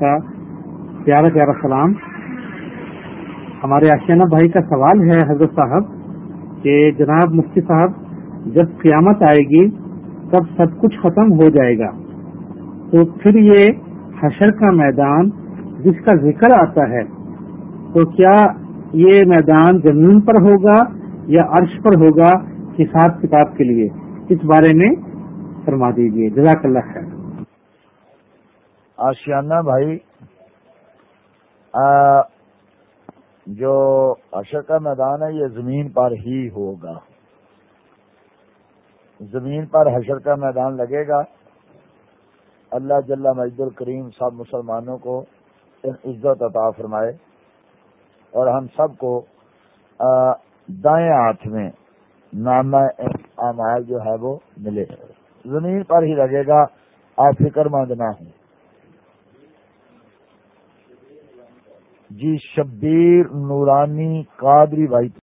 کا پیارا پیارا سلام۔ ہمارے آشیانہ بھائی کا سوال ہے حضرت صاحب کہ جناب مفتی صاحب، جب قیامت آئے گی تب سب کچھ ختم ہو جائے گا۔ تو پھر یہ حشر کا میدان جس کا ذکر آتا ہے، تو کیا یہ میدان زمین پر ہوگا یا عرش پر ہوگا؟ حساب کتاب کے لیے۔ اس بارے میں فرما دیجیے جزاک اللہ خیر۔ آشیانہ بھائی جو اشر کا میدان ہے، یہ زمین پر ہی ہوگا۔ زمین پر حشر کا میدان لگے گا۔ اللہ جل مجد الکریم سب مسلمانوں کو عزت عطا فرمائے اور ہم سب کو دائیں ہاتھ میں نام اعمال جو ہے وہ ملے۔ زمین پر ہی لگے گا۔ آپ فکر مند نہ ہوں۔ جی شبیر نورانی قادری بھائی۔